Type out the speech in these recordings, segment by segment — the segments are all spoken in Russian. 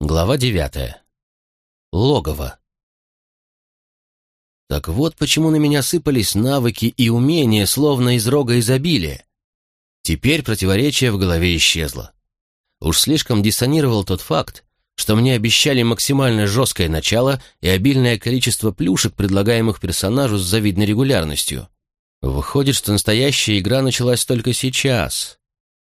Глава девятая. Логово. Так вот почему на меня сыпались навыки и умения, словно из рога изобилия. Теперь противоречие в голове исчезло. Уж слишком диссонировал тот факт, что мне обещали максимально жесткое начало и обильное количество плюшек, предлагаемых персонажу с завидной регулярностью. Выходит, что настоящая игра началась только сейчас.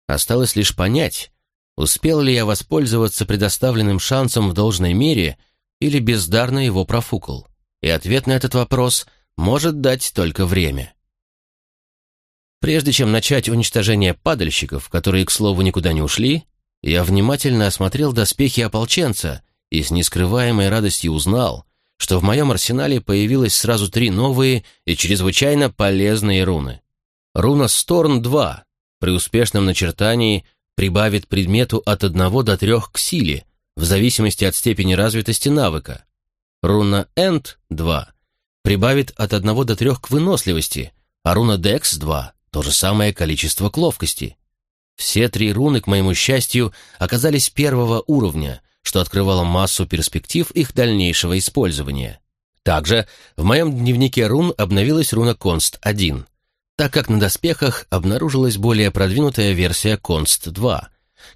Осталось лишь понять, успел ли я воспользоваться предоставленным шансом в должной мере или бездарно его профукал. И ответ на этот вопрос может дать только время. Прежде чем начать уничтожение падальщиков, которые, к слову, никуда не ушли, я внимательно осмотрел доспехи ополченца и с нескрываемой радостью узнал, что в моем арсенале появилось сразу три новые и чрезвычайно полезные руны. Руна Сторн-2 при успешном начертании прибавит предмету от одного до трех к силе, в зависимости от степени развитости навыка. Руна Энд-2 прибавит от одного до трех к выносливости, а руна Декс-2 – то же самое количество к ловкости. Все три руны, к моему счастью, оказались первого уровня, что открывало массу перспектив их дальнейшего использования. Также в моем дневнике рун обновилась руна Конст-1, так как на доспехах обнаружилась более продвинутая версия Конст-2,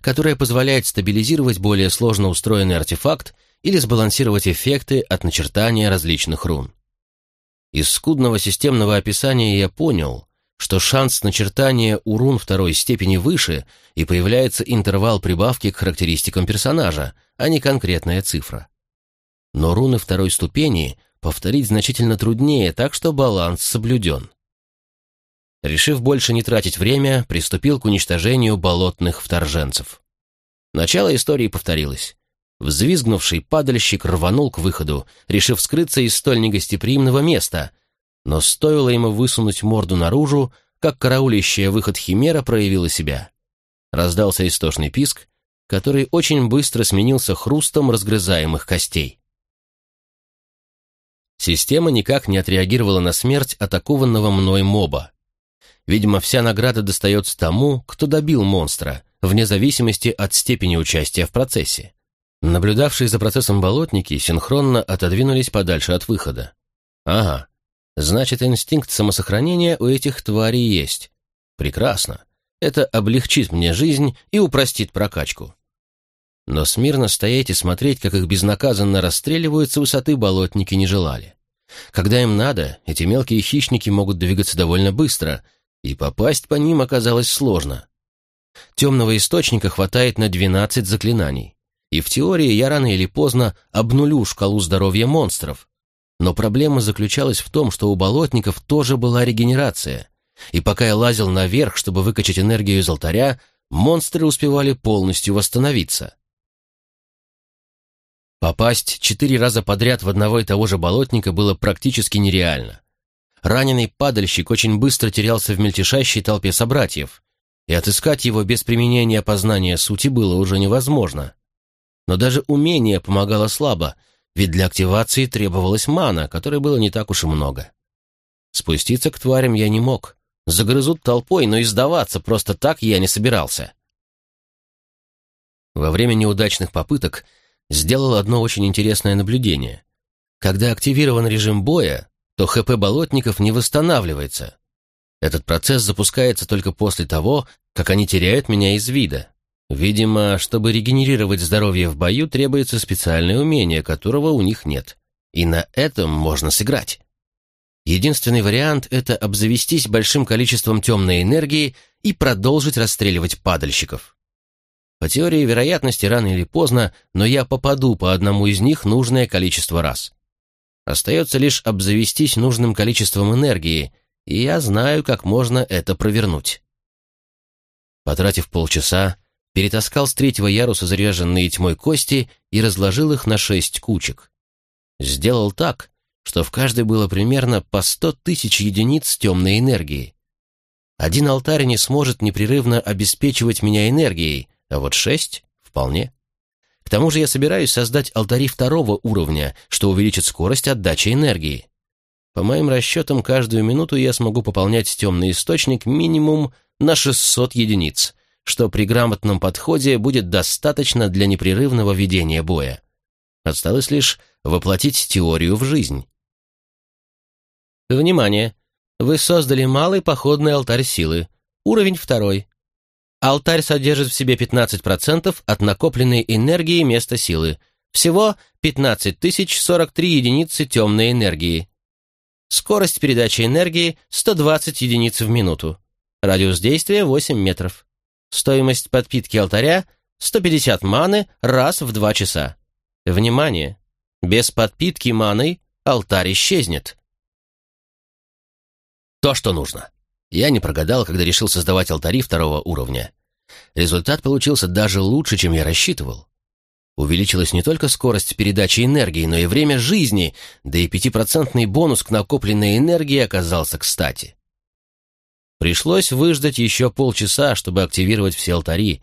которая позволяет стабилизировать более сложно устроенный артефакт или сбалансировать эффекты от начертания различных рун. Из скудного системного описания я понял, что шанс начертания у рун второй степени выше и появляется интервал прибавки к характеристикам персонажа, а не конкретная цифра. Но руны второй ступени повторить значительно труднее, так что баланс соблюден. Решив больше не тратить время, приступил к уничтожению болотных вторженцев. Начало истории повторилось. Взвизгнувший падальщик рванул к выходу, решив скрыться из столь негостеприимного места, но стоило ему высунуть морду наружу, как караулящая выход химера проявила себя. Раздался истошный писк, который очень быстро сменился хрустом разгрызаемых костей. Система никак не отреагировала на смерть атакованного мной моба. Видимо, вся награда достается тому, кто добил монстра, вне зависимости от степени участия в процессе. Наблюдавшие за процессом болотники синхронно отодвинулись подальше от выхода. Ага, Значит, инстинкт самосохранения у этих тварей есть. Прекрасно. Это облегчит мне жизнь и упростит прокачку. Но смирно стоять и смотреть, как их безнаказанно расстреливают с высоты болотники не желали. Когда им надо, эти мелкие хищники могут двигаться довольно быстро, и попасть по ним оказалось сложно. Темного источника хватает на 12 заклинаний, и в теории я рано или поздно обнулю шкалу здоровья монстров, но проблема заключалась в том, что у болотников тоже была регенерация. И пока я лазил наверх, чтобы выкачать энергию из алтаря, монстры успевали полностью восстановиться. Попасть четыре раза подряд в одного и того же болотника было практически нереально. Раненый падальщик очень быстро терялся в мельтешащей толпе собратьев, и отыскать его без применения познания сути было уже невозможно. Но даже умение помогало слабо, ведь для активации требовалась мана, которой было не так уж и много. Спуститься к тварям я не мог. Загрызут толпой, но и сдаваться просто так я не собирался. Во время неудачных попыток сделал одно очень интересное наблюдение. Когда активирован режим боя, то ХП болотников не восстанавливается. Этот процесс запускается только после того, как они теряют меня из вида. Видимо, чтобы регенерировать здоровье в бою, требуется специальное умение, которого у них нет. И на этом можно сыграть. Единственный вариант — это обзавестись большим количеством темной энергии и продолжить расстреливать падальщиков. По теории вероятности, рано или поздно, но я попаду по одному из них нужное количество раз. Остается лишь обзавестись нужным количеством энергии, и я знаю, как можно это провернуть. Потратив полчаса, перетаскал с третьего яруса заряженные тьмой кости и разложил их на шесть кучек. Сделал так, что в каждой было примерно по сто тысяч единиц темной энергии. Один алтарь не сможет непрерывно обеспечивать меня энергией, а вот шесть — вполне. Тому же я собираюсь создать алтари второго уровня, что увеличит скорость отдачи энергии. По моим расчетам, каждую минуту я смогу пополнять темный источник минимум на 600 единиц — что при грамотном подходе будет достаточно для непрерывного ведения боя. Осталось лишь воплотить теорию в жизнь. Внимание! Вы создали малый походный алтарь силы. Уровень второй. Алтарь содержит в себе 15% от накопленной энергии места силы. Всего 15 043 единицы темной энергии. Скорость передачи энергии 120 единиц в минуту. Радиус действия 8 метров. Стоимость подпитки алтаря 150 маны раз в 2 часа. Внимание! Без подпитки маной алтарь исчезнет. То, что нужно. Я не прогадал, когда решил создавать алтари второго уровня. Результат получился даже лучше, чем я рассчитывал. Увеличилась не только скорость передачи энергии, но и время жизни, да и пятипроцентный бонус к накопленной энергии оказался кстати. Пришлось выждать еще полчаса, чтобы активировать все алтари,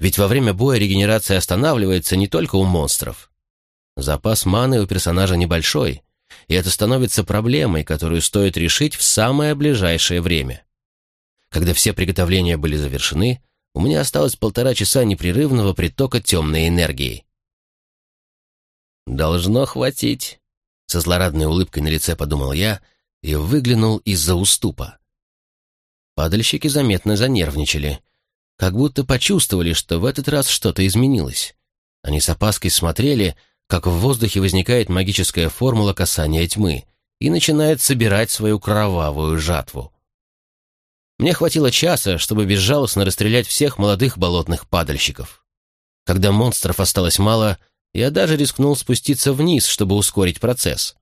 ведь во время боя регенерация останавливается не только у монстров. Запас маны у персонажа небольшой, и это становится проблемой, которую стоит решить в самое ближайшее время. Когда все приготовления были завершены, у меня осталось полтора часа непрерывного притока темной энергии. «Должно хватить», — со злорадной улыбкой на лице подумал я и выглянул из-за уступа. Падальщики заметно занервничали, как будто почувствовали, что в этот раз что-то изменилось. Они с опаской смотрели, как в воздухе возникает магическая формула касания тьмы и начинает собирать свою кровавую жатву. Мне хватило часа, чтобы безжалостно расстрелять всех молодых болотных падальщиков. Когда монстров осталось мало, я даже рискнул спуститься вниз, чтобы ускорить процесс.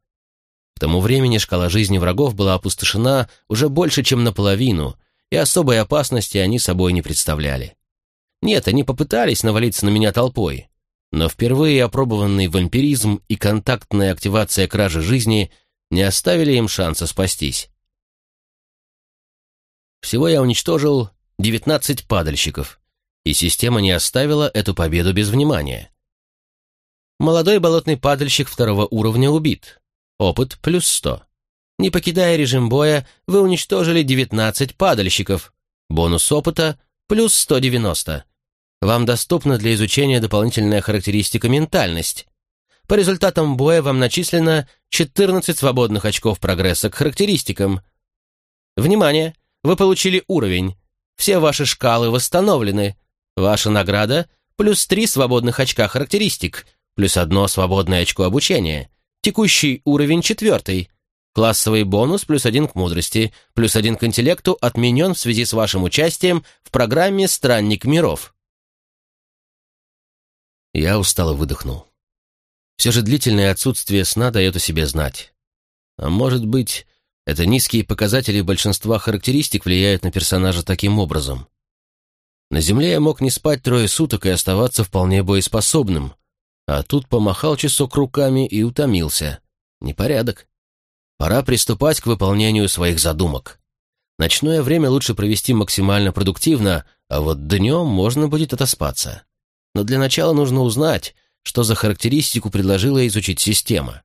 К тому времени шкала жизни врагов была опустошена уже больше, чем наполовину, и особой опасности они собой не представляли. Нет, они попытались навалиться на меня толпой, но впервые опробованный вампиризм и контактная активация кражи жизни не оставили им шанса спастись. Всего я уничтожил 19 падальщиков, и система не оставила эту победу без внимания. Молодой болотный падальщик второго уровня убит. Опыт плюс 100. Не покидая режим боя, вы уничтожили 19 падальщиков. Бонус опыта плюс 190. Вам доступна для изучения дополнительная характеристика «Ментальность». По результатам боя вам начислено 14 свободных очков прогресса к характеристикам. Внимание! Вы получили уровень. Все ваши шкалы восстановлены. Ваша награда – плюс 3 свободных очка характеристик, плюс одно свободное очко обучения. Текущий уровень четвертый. Классовый бонус плюс один к мудрости, плюс один к интеллекту отменен в связи с вашим участием в программе «Странник миров». Я устало выдохнул. Все же длительное отсутствие сна дает о себе знать. А может быть, это низкие показатели большинства характеристик влияют на персонажа таким образом. На Земле я мог не спать трое суток и оставаться вполне боеспособным, а тут помахал часок руками и утомился. Непорядок. Пора приступать к выполнению своих задумок. Ночное время лучше провести максимально продуктивно, а вот днем можно будет отоспаться но для начала нужно узнать, что за характеристику предложила изучить система.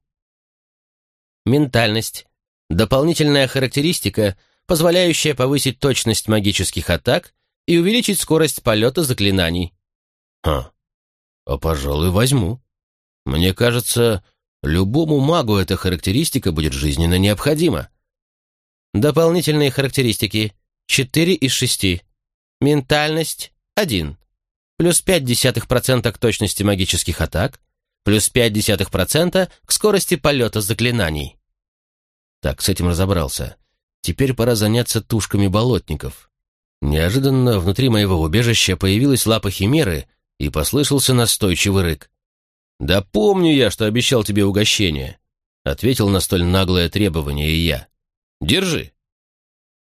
Ментальность. Дополнительная характеристика, позволяющая повысить точность магических атак и увеличить скорость полета заклинаний. Ха, а пожалуй, возьму. Мне кажется, любому магу эта характеристика будет жизненно необходима. Дополнительные характеристики. 4 из 6. Ментальность – 1 плюс 0,5% к точности магических атак, плюс 0,5% к скорости полета заклинаний. Так, с этим разобрался. Теперь пора заняться тушками болотников. Неожиданно внутри моего убежища появилась лапа химеры и послышался настойчивый рык. «Да помню я, что обещал тебе угощение», — ответил на столь наглое требование и я. «Держи».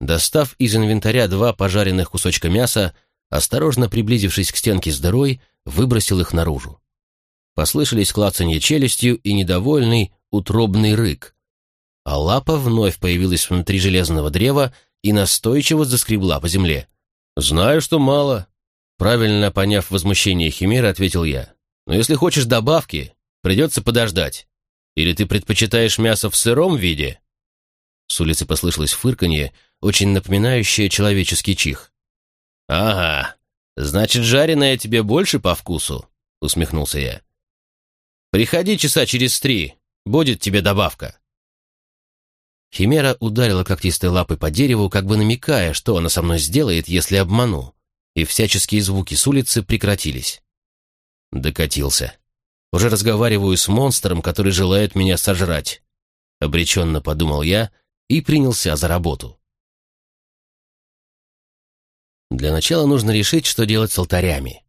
Достав из инвентаря два пожаренных кусочка мяса, осторожно приблизившись к стенке с дырой, выбросил их наружу. Послышались клацанье челюстью и недовольный утробный рык. А лапа вновь появилась внутри железного древа и настойчиво заскребла по земле. «Знаю, что мало», — правильно поняв возмущение Химеры, ответил я. «Но если хочешь добавки, придется подождать. Или ты предпочитаешь мясо в сыром виде?» С улицы послышалось фырканье, очень напоминающее человеческий чих. «Ага, «Значит, жареное тебе больше по вкусу?» — усмехнулся я. «Приходи часа через три, будет тебе добавка». Химера ударила когтистой лапой по дереву, как бы намекая, что она со мной сделает, если обману, и всяческие звуки с улицы прекратились. Докатился. Уже разговариваю с монстром, который желает меня сожрать. Обреченно подумал я и принялся за работу. Для начала нужно решить, что делать с алтарями.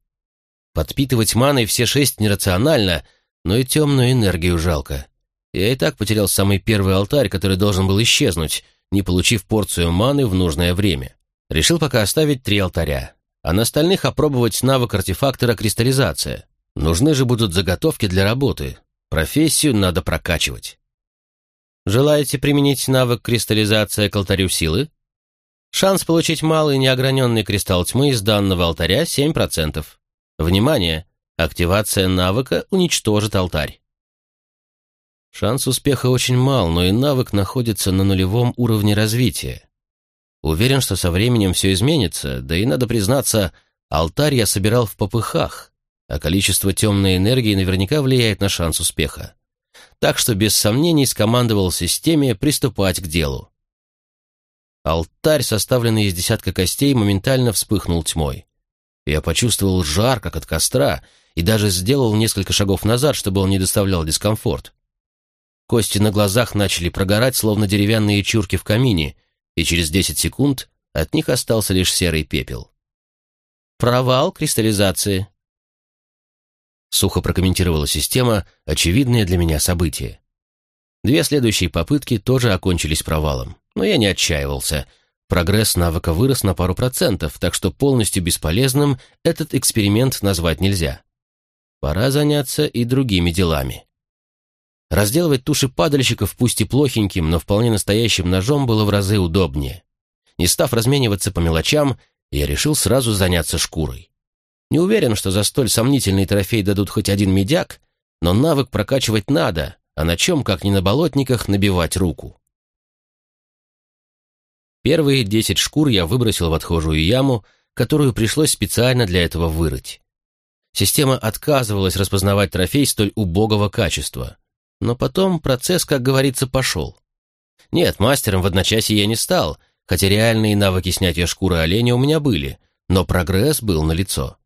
Подпитывать маной все шесть нерационально, но и темную энергию жалко. Я и так потерял самый первый алтарь, который должен был исчезнуть, не получив порцию маны в нужное время. Решил пока оставить три алтаря, а на остальных опробовать навык артефактора кристаллизация. Нужны же будут заготовки для работы. Профессию надо прокачивать. Желаете применить навык кристаллизация к алтарю силы? Шанс получить малый неограненный кристалл тьмы из данного алтаря 7%. Внимание! Активация навыка уничтожит алтарь. Шанс успеха очень мал, но и навык находится на нулевом уровне развития. Уверен, что со временем все изменится, да и, надо признаться, алтарь я собирал в попыхах, а количество темной энергии наверняка влияет на шанс успеха. Так что без сомнений скомандовал системе приступать к делу. Алтарь, составленный из десятка костей, моментально вспыхнул тьмой. Я почувствовал жар, как от костра, и даже сделал несколько шагов назад, чтобы он не доставлял дискомфорт. Кости на глазах начали прогорать, словно деревянные чурки в камине, и через десять секунд от них остался лишь серый пепел. «Провал кристаллизации», — сухо прокомментировала система очевидное для меня событие. Две следующие попытки тоже окончились провалом. Но я не отчаивался. Прогресс навыка вырос на пару процентов, так что полностью бесполезным этот эксперимент назвать нельзя. Пора заняться и другими делами. Разделывать туши падальщиков пусть и плохеньким, но вполне настоящим ножом было в разы удобнее. Не став размениваться по мелочам, я решил сразу заняться шкурой. Не уверен, что за столь сомнительный трофей дадут хоть один медяк, но навык прокачивать надо, а на чем, как ни на болотниках, набивать руку. Первые десять шкур я выбросил в отхожую яму, которую пришлось специально для этого вырыть. Система отказывалась распознавать трофей столь убогого качества. Но потом процесс, как говорится, пошел. Нет, мастером в одночасье я не стал, хотя реальные навыки снятия шкуры оленя у меня были, но прогресс был налицо.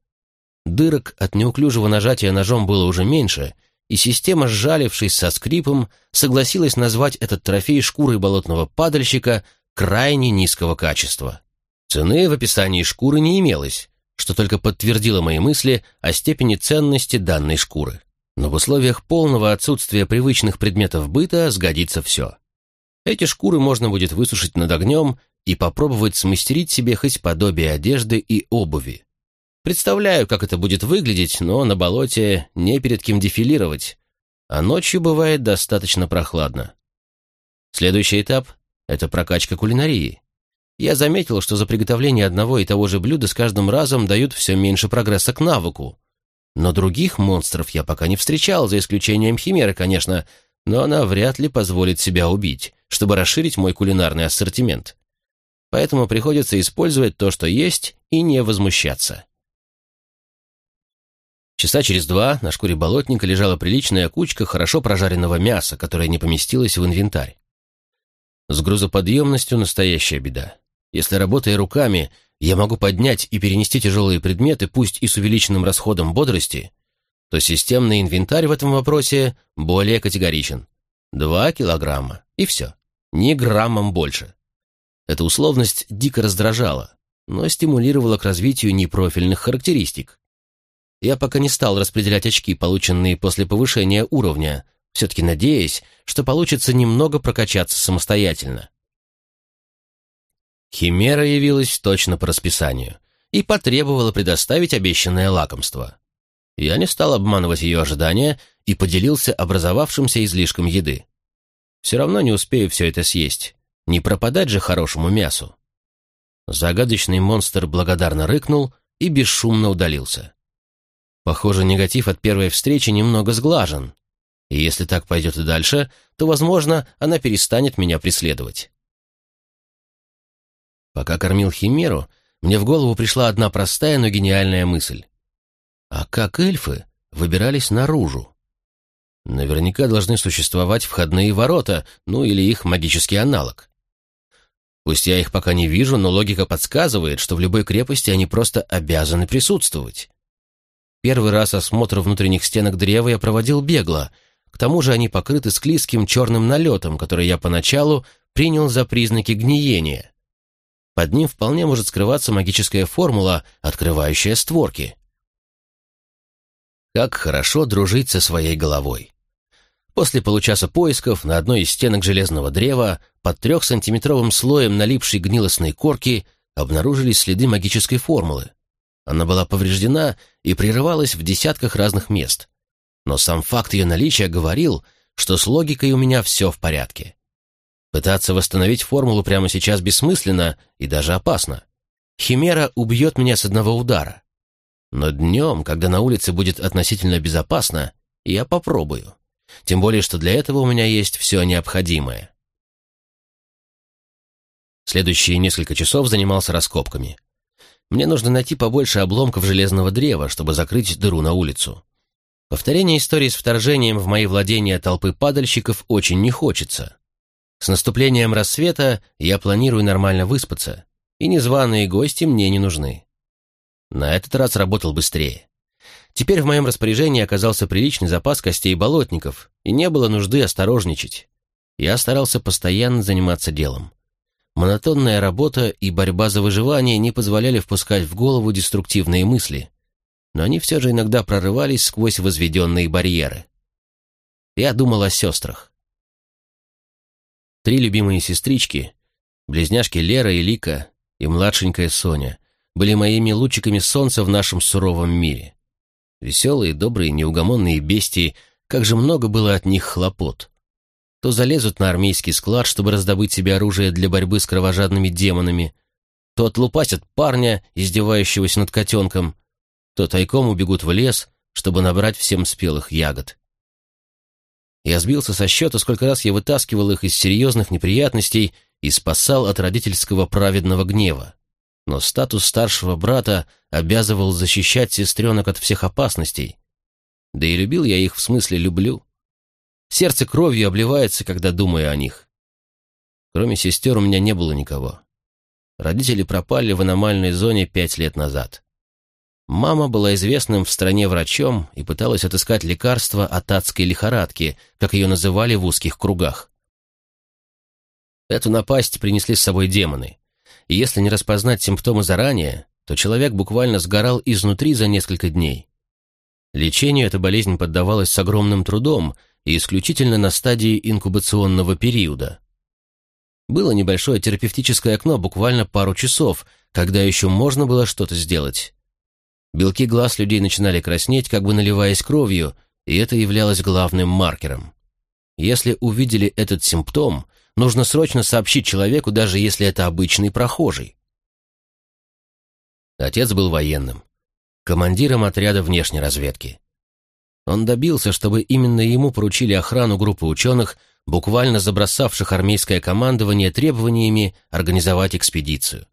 Дырок от неуклюжего нажатия ножом было уже меньше, и система, сжалившись со скрипом, согласилась назвать этот трофей шкурой болотного падальщика крайне низкого качества. Цены в описании шкуры не имелось, что только подтвердило мои мысли о степени ценности данной шкуры. Но в условиях полного отсутствия привычных предметов быта сгодится все. Эти шкуры можно будет высушить над огнем и попробовать смастерить себе хоть подобие одежды и обуви. Представляю, как это будет выглядеть, но на болоте не перед кем дефилировать, а ночью бывает достаточно прохладно. Следующий этап это прокачка кулинарии. Я заметил, что за приготовление одного и того же блюда с каждым разом дают все меньше прогресса к навыку. Но других монстров я пока не встречал, за исключением Химеры, конечно, но она вряд ли позволит себя убить, чтобы расширить мой кулинарный ассортимент. Поэтому приходится использовать то, что есть, и не возмущаться. Часа через два на шкуре болотника лежала приличная кучка хорошо прожаренного мяса, которая не поместилась в инвентарь. С грузоподъемностью настоящая беда. Если работая руками, я могу поднять и перенести тяжелые предметы, пусть и с увеличенным расходом бодрости, то системный инвентарь в этом вопросе более категоричен. Два килограмма, и все. Ни граммом больше. Эта условность дико раздражала, но стимулировала к развитию непрофильных характеристик. Я пока не стал распределять очки, полученные после повышения уровня, все-таки надеясь, что получится немного прокачаться самостоятельно. Химера явилась точно по расписанию и потребовала предоставить обещанное лакомство. Я не стал обманывать ее ожидания и поделился образовавшимся излишком еды. Все равно не успею все это съесть, не пропадать же хорошему мясу. Загадочный монстр благодарно рыкнул и бесшумно удалился. Похоже, негатив от первой встречи немного сглажен, и если так пойдет и дальше, то, возможно, она перестанет меня преследовать. Пока кормил Химеру, мне в голову пришла одна простая, но гениальная мысль. А как эльфы выбирались наружу? Наверняка должны существовать входные ворота, ну или их магический аналог. Пусть я их пока не вижу, но логика подсказывает, что в любой крепости они просто обязаны присутствовать. Первый раз осмотр внутренних стенок древа я проводил бегло. К тому же они покрыты склизким черным налетом, который я поначалу принял за признаки гниения. Под ним вполне может скрываться магическая формула, открывающая створки. Как хорошо дружить со своей головой. После получаса поисков на одной из стенок железного древа под трехсантиметровым слоем налипшей гнилостной корки обнаружились следы магической формулы. Она была повреждена и прерывалась в десятках разных мест. Но сам факт ее наличия говорил, что с логикой у меня все в порядке. Пытаться восстановить формулу прямо сейчас бессмысленно и даже опасно. Химера убьет меня с одного удара. Но днем, когда на улице будет относительно безопасно, я попробую. Тем более, что для этого у меня есть все необходимое. Следующие несколько часов занимался раскопками. Мне нужно найти побольше обломков железного древа, чтобы закрыть дыру на улицу. Повторение истории с вторжением в мои владения толпы падальщиков очень не хочется. С наступлением рассвета я планирую нормально выспаться, и незваные гости мне не нужны. На этот раз работал быстрее. Теперь в моем распоряжении оказался приличный запас костей болотников, и не было нужды осторожничать. Я старался постоянно заниматься делом. Монотонная работа и борьба за выживание не позволяли впускать в голову деструктивные мысли, но они все же иногда прорывались сквозь возведенные барьеры. Я думал о сестрах. Три любимые сестрички, близняшки Лера и Лика и младшенькая Соня, были моими лучиками солнца в нашем суровом мире. Веселые, добрые, неугомонные бестии, как же много было от них хлопот. То залезут на армейский склад, чтобы раздобыть себе оружие для борьбы с кровожадными демонами, то отлупасят парня, издевающегося над котенком, то тайком убегут в лес, чтобы набрать всем спелых ягод. Я сбился со счета, сколько раз я вытаскивал их из серьезных неприятностей и спасал от родительского праведного гнева но статус старшего брата обязывал защищать сестренок от всех опасностей. Да и любил я их в смысле люблю. Сердце кровью обливается, когда думаю о них. Кроме сестер у меня не было никого. Родители пропали в аномальной зоне пять лет назад. Мама была известным в стране врачом и пыталась отыскать лекарство от адской лихорадки, как ее называли в узких кругах. Эту напасть принесли с собой демоны и если не распознать симптомы заранее, то человек буквально сгорал изнутри за несколько дней. Лечению эта болезнь поддавалась с огромным трудом и исключительно на стадии инкубационного периода. Было небольшое терапевтическое окно, буквально пару часов, когда еще можно было что-то сделать. Белки глаз людей начинали краснеть, как бы наливаясь кровью, и это являлось главным маркером. Если увидели этот симптом, Нужно срочно сообщить человеку, даже если это обычный прохожий. Отец был военным, командиром отряда внешней разведки. Он добился, чтобы именно ему поручили охрану группы ученых, буквально забросавших армейское командование требованиями организовать экспедицию.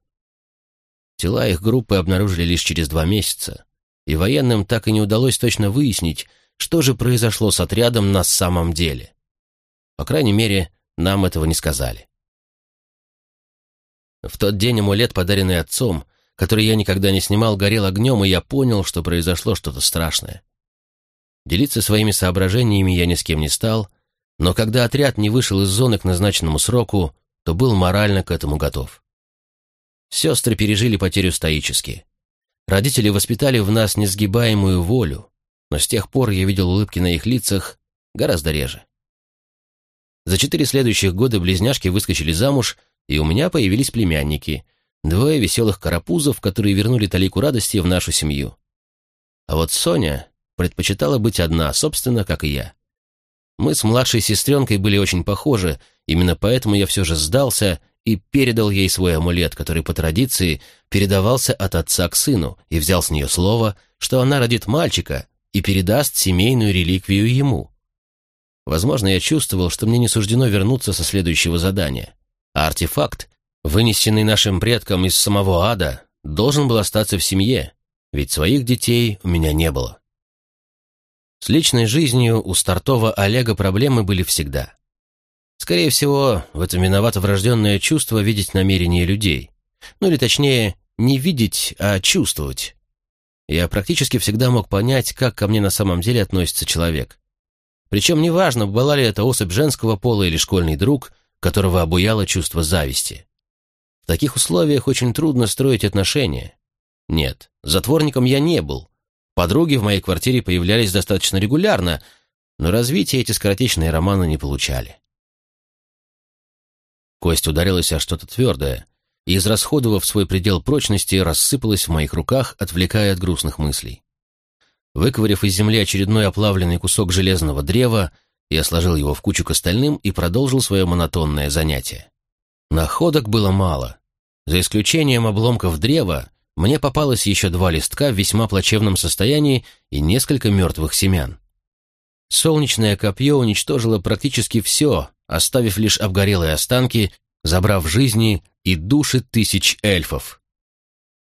Тела их группы обнаружили лишь через два месяца, и военным так и не удалось точно выяснить, что же произошло с отрядом на самом деле. По крайней мере, нам этого не сказали. В тот день амулет, подаренный отцом, который я никогда не снимал, горел огнем, и я понял, что произошло что-то страшное. Делиться своими соображениями я ни с кем не стал, но когда отряд не вышел из зоны к назначенному сроку, то был морально к этому готов. Сестры пережили потерю стоически. Родители воспитали в нас несгибаемую волю, но с тех пор я видел улыбки на их лицах гораздо реже. За четыре следующих года близняшки выскочили замуж, и у меня появились племянники, двое веселых карапузов, которые вернули талику радости в нашу семью. А вот Соня предпочитала быть одна, собственно, как и я. Мы с младшей сестренкой были очень похожи, именно поэтому я все же сдался и передал ей свой амулет, который по традиции передавался от отца к сыну, и взял с нее слово, что она родит мальчика и передаст семейную реликвию ему. Возможно, я чувствовал, что мне не суждено вернуться со следующего задания. А артефакт, вынесенный нашим предкам из самого ада, должен был остаться в семье, ведь своих детей у меня не было. С личной жизнью у стартового Олега проблемы были всегда. Скорее всего, в этом виновато врожденное чувство видеть намерения людей. Ну или точнее, не видеть, а чувствовать. Я практически всегда мог понять, как ко мне на самом деле относится человек. Причем неважно, была ли это особь женского пола или школьный друг, которого обуяло чувство зависти. В таких условиях очень трудно строить отношения. Нет, затворником я не был. Подруги в моей квартире появлялись достаточно регулярно, но развития эти скоротечные романы не получали. Кость ударилась о что-то твердое, и, израсходовав свой предел прочности, рассыпалась в моих руках, отвлекая от грустных мыслей. Выковыряв из земли очередной оплавленный кусок железного древа, я сложил его в кучу к остальным и продолжил свое монотонное занятие. Находок было мало. За исключением обломков древа, мне попалось еще два листка в весьма плачевном состоянии и несколько мертвых семян. Солнечное копье уничтожило практически все, оставив лишь обгорелые останки, забрав жизни и души тысяч эльфов.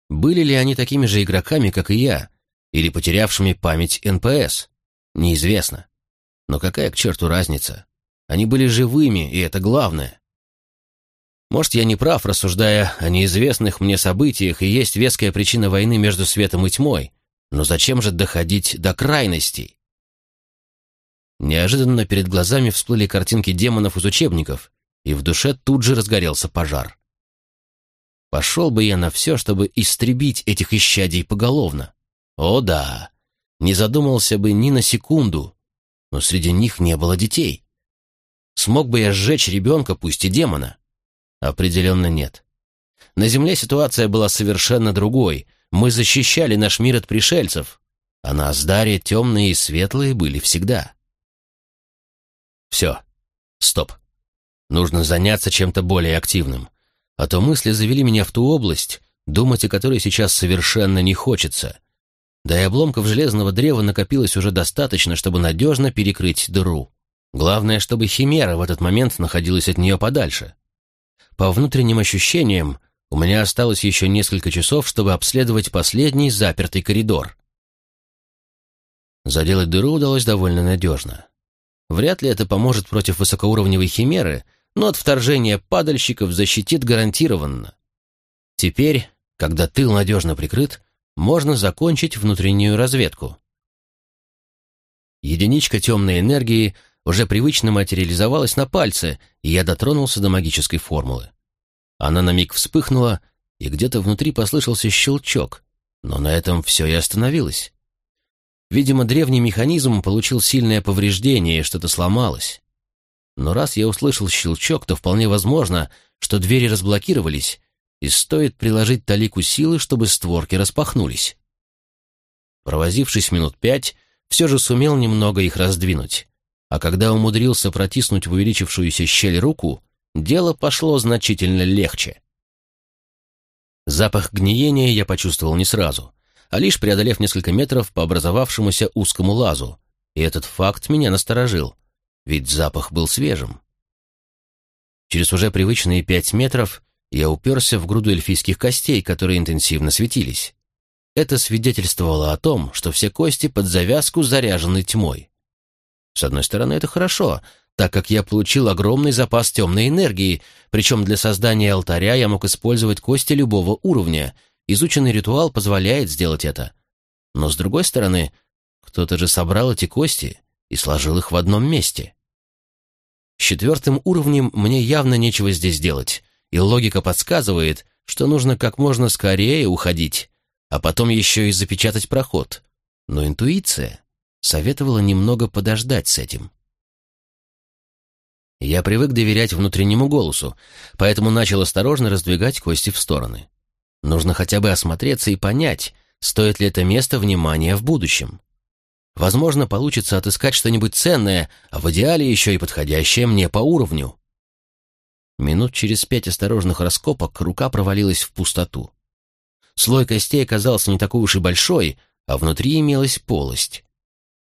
Были ли они такими же игроками, как и я, или потерявшими память НПС? Неизвестно. Но какая к черту разница? Они были живыми, и это главное. Может, я не прав, рассуждая о неизвестных мне событиях, и есть веская причина войны между светом и тьмой, но зачем же доходить до крайностей? Неожиданно перед глазами всплыли картинки демонов из учебников, и в душе тут же разгорелся пожар. Пошел бы я на все, чтобы истребить этих исчадий поголовно. О да, не задумался бы ни на секунду, но среди них не было детей. Смог бы я сжечь ребенка, пусть и демона? Определенно нет. На Земле ситуация была совершенно другой. Мы защищали наш мир от пришельцев, а на Аздаре темные и светлые были всегда. Все. Стоп. Нужно заняться чем-то более активным. А то мысли завели меня в ту область, думать о которой сейчас совершенно не хочется. Да и обломков железного древа накопилось уже достаточно, чтобы надежно перекрыть дыру. Главное, чтобы Химера в этот момент находилась от нее подальше. По внутренним ощущениям, у меня осталось еще несколько часов, чтобы обследовать последний запертый коридор. Заделать дыру удалось довольно надежно. Вряд ли это поможет против высокоуровневой химеры — но от вторжения падальщиков защитит гарантированно. Теперь, когда тыл надежно прикрыт, можно закончить внутреннюю разведку. Единичка темной энергии уже привычно материализовалась на пальце, и я дотронулся до магической формулы. Она на миг вспыхнула, и где-то внутри послышался щелчок, но на этом все и остановилось. Видимо, древний механизм получил сильное повреждение, и что-то сломалось но раз я услышал щелчок, то вполне возможно, что двери разблокировались, и стоит приложить талику силы, чтобы створки распахнулись. Провозившись минут пять, все же сумел немного их раздвинуть, а когда умудрился протиснуть в увеличившуюся щель руку, дело пошло значительно легче. Запах гниения я почувствовал не сразу, а лишь преодолев несколько метров по образовавшемуся узкому лазу, и этот факт меня насторожил ведь запах был свежим. Через уже привычные пять метров я уперся в груду эльфийских костей, которые интенсивно светились. Это свидетельствовало о том, что все кости под завязку заряжены тьмой. С одной стороны, это хорошо, так как я получил огромный запас темной энергии, причем для создания алтаря я мог использовать кости любого уровня. Изученный ритуал позволяет сделать это. Но с другой стороны, кто-то же собрал эти кости и сложил их в одном месте. С четвертым уровнем мне явно нечего здесь делать, и логика подсказывает, что нужно как можно скорее уходить, а потом еще и запечатать проход. Но интуиция советовала немного подождать с этим. Я привык доверять внутреннему голосу, поэтому начал осторожно раздвигать кости в стороны. Нужно хотя бы осмотреться и понять, стоит ли это место внимания в будущем. Возможно, получится отыскать что-нибудь ценное, а в идеале еще и подходящее мне по уровню. Минут через пять осторожных раскопок рука провалилась в пустоту. Слой костей оказался не такой уж и большой, а внутри имелась полость.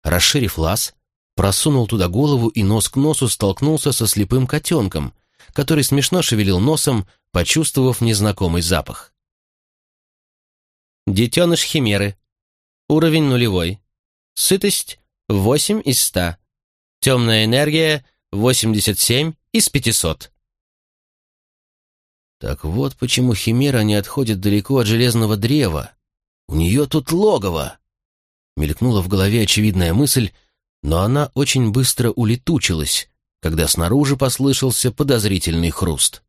Расширив лаз, просунул туда голову и нос к носу столкнулся со слепым котенком, который смешно шевелил носом, почувствовав незнакомый запах. Детеныш химеры. Уровень нулевой. Сытость 8 из 100. Темная энергия 87 из 500. Так вот почему химера не отходит далеко от железного древа. У нее тут логово. Мелькнула в голове очевидная мысль, но она очень быстро улетучилась, когда снаружи послышался подозрительный хруст.